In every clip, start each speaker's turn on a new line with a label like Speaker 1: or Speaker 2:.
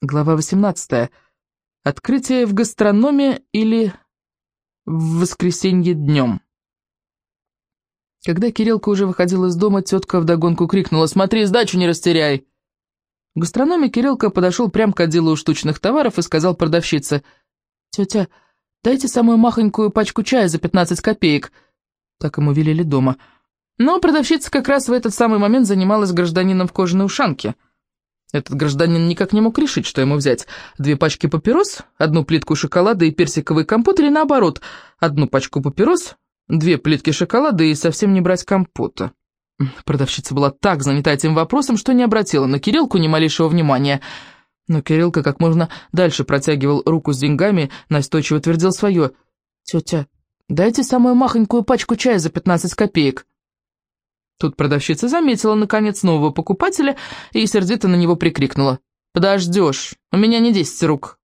Speaker 1: Глава 18. Открытие в гастрономе или в воскресенье днем. Когда Кириллка уже выходил из дома, тетка вдогонку крикнула «Смотри, сдачу не растеряй!». В гастрономе Кириллка подошел прямо к отделу штучных товаров и сказал продавщице «Тетя, дайте самую махонькую пачку чая за 15 копеек». Так ему велели дома. Но продавщица как раз в этот самый момент занималась гражданином в кожаной ушанке – этот гражданин никак не мог решить, что ему взять. Две пачки папирос, одну плитку шоколада и персиковый компот, или наоборот, одну пачку папирос, две плитки шоколада и совсем не брать компота. Продавщица была так занята этим вопросом, что не обратила на Кириллку ни малейшего внимания. Но Кириллка как можно дальше протягивал руку с деньгами, настойчиво твердил свое. «Тетя, дайте самую махонькую пачку чая за 15 копеек». Тут продавщица заметила, наконец, нового покупателя и сердито на него прикрикнула. «Подождешь, у меня не десять рук».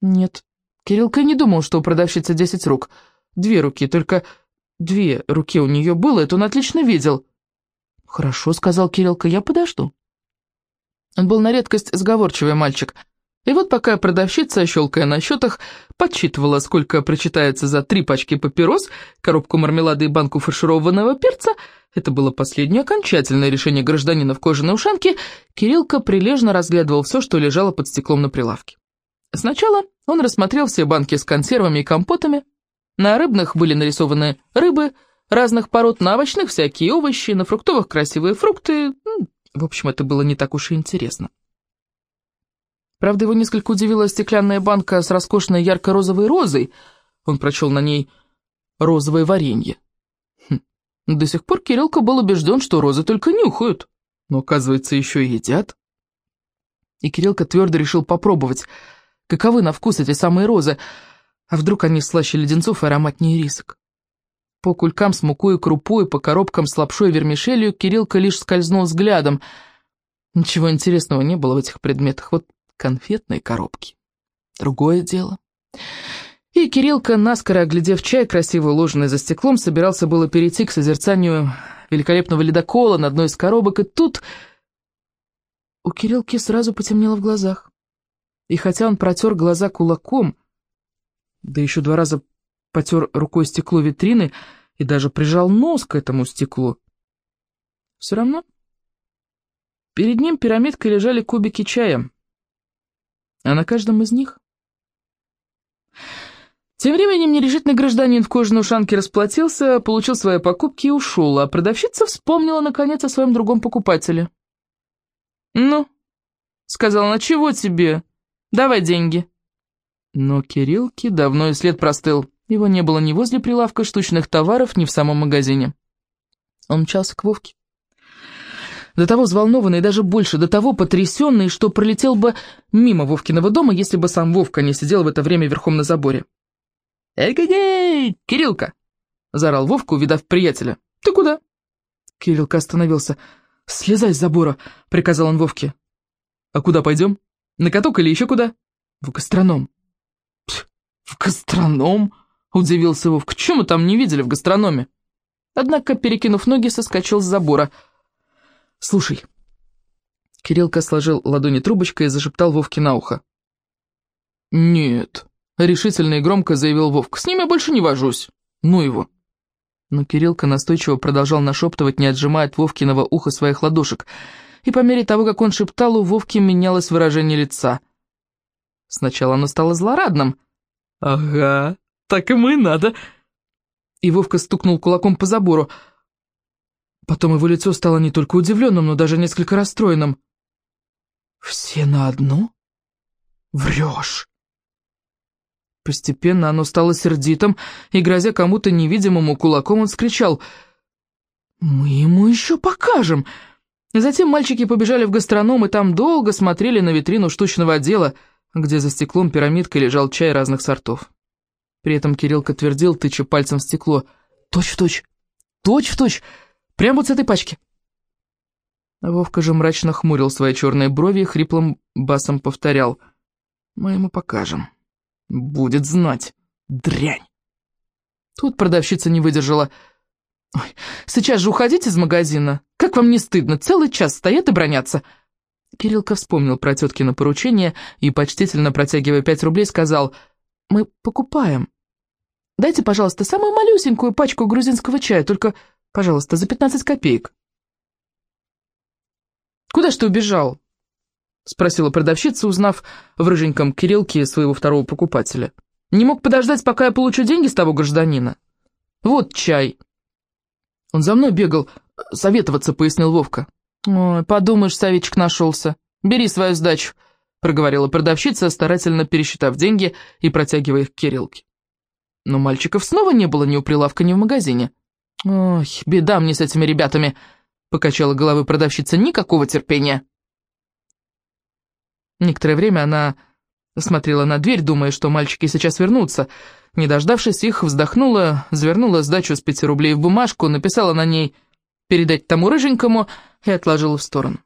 Speaker 1: Нет, Кириллка не думал, что у продавщицы десять рук. Две руки, только две руки у нее было, это он отлично видел. «Хорошо», — сказал Кириллка, — «я подожду». Он был на редкость сговорчивый мальчик. И вот пока продавщица, щелкая на счетах, подсчитывала, сколько прочитается за три пачки папирос, коробку мармелада и банку фаршированного перца, это было последнее окончательное решение гражданина в кожаной ушанке, Кириллка прилежно разглядывал все, что лежало под стеклом на прилавке. Сначала он рассмотрел все банки с консервами и компотами. На рыбных были нарисованы рыбы разных пород, на овощных всякие овощи, на фруктовых красивые фрукты. В общем, это было не так уж и интересно. Правда, его несколько удивила стеклянная банка с роскошной ярко-розовой розой. Он прочел на ней «розовое варенье». До сих пор Кириллка был убежден, что розы только нюхают, но, оказывается, еще и едят. И Кириллка твердо решил попробовать, каковы на вкус эти самые розы, а вдруг они слаще леденцов и ароматнее рисок. По кулькам с мукой и крупой, по коробкам с лапшой и вермишелью Кириллка лишь скользнул взглядом. Ничего интересного не было в этих предметах, вот конфетные коробки. Другое дело. И Кириллка, наскоро оглядев чай, красиво уложенный за стеклом, собирался было перейти к созерцанию великолепного ледокола на одной из коробок, и тут у Кириллки сразу потемнело в глазах. И хотя он протер глаза кулаком, да еще два раза потер рукой стекло витрины и даже прижал нос к этому стеклу, все равно перед ним пирамидкой лежали кубики чая, а на каждом из них тем временем нерешительный гражданин в кожаной ушанке расплатился, получил свои покупки и ушел, а продавщица вспомнила, наконец, о своем другом покупателе. «Ну», — сказала она, — «чего тебе? Давай деньги». Но Кириллке давно и след простыл. Его не было ни возле прилавка штучных товаров, ни в самом магазине. Он мчался к Вовке. До того взволнованный, даже больше, до того потрясенный, что пролетел бы мимо Вовкиного дома, если бы сам Вовка не сидел в это время верхом на заборе. «Эгегей, Кириллка!» — заорал Вовка, увидав приятеля. «Ты куда?» Кириллка остановился. «Слезай с забора!» — приказал он Вовке. «А куда пойдем? На каток или еще куда?» «В гастроном». «В гастроном?» — удивился Вовка. «Чем мы там не видели в гастрономе?» Однако, перекинув ноги, соскочил с забора. «Слушай». Кириллка сложил ладони трубочкой и зашептал Вовке на ухо. «Нет, решительно и громко заявил Вовка. «С ними я больше не вожусь. Ну его». Но Кириллка настойчиво продолжал нашептывать, не отжимая от Вовкиного уха своих ладошек. И по мере того, как он шептал, у Вовки менялось выражение лица. Сначала оно стало злорадным. «Ага, так ему и надо». И Вовка стукнул кулаком по забору. Потом его лицо стало не только удивленным, но даже несколько расстроенным. «Все на одну? Врешь!» Постепенно оно стало сердитым, и, грозя кому-то невидимому кулаком, он скричал «Мы ему еще покажем!» Затем мальчики побежали в гастроном, и там долго смотрели на витрину штучного отдела, где за стеклом пирамидкой лежал чай разных сортов. При этом Кириллка твердил, тыча пальцем в стекло «Точь-в-точь! Точь-в-точь! Прямо вот с этой пачки!» Вовка же мрачно хмурил свои черные брови и хриплым басом повторял «Мы ему покажем». Будет знать. Дрянь. Тут продавщица не выдержала. «Ой, сейчас же уходите из магазина. Как вам не стыдно? Целый час стоят и бронятся». Кириллка вспомнил про теткино поручение и, почтительно протягивая пять рублей, сказал, «Мы покупаем. Дайте, пожалуйста, самую малюсенькую пачку грузинского чая, только, пожалуйста, за 15 копеек». «Куда ж ты убежал?» — спросила продавщица, узнав в рыженьком Кириллке своего второго покупателя. «Не мог подождать, пока я получу деньги с того гражданина? Вот чай». «Он за мной бегал, советоваться», — пояснил Вовка. «Ой, подумаешь, советчик нашелся. Бери свою сдачу», — проговорила продавщица, старательно пересчитав деньги и протягивая их к Кириллке. Но мальчиков снова не было ни у прилавка, ни в магазине. «Ой, беда мне с этими ребятами», — покачала головой продавщица, — «никакого терпения». Некоторое время она смотрела на дверь, думая, что мальчики сейчас вернутся. Не дождавшись их, вздохнула, завернула сдачу с пяти рублей в бумажку, написала на ней «передать тому рыженькому» и отложила в сторону.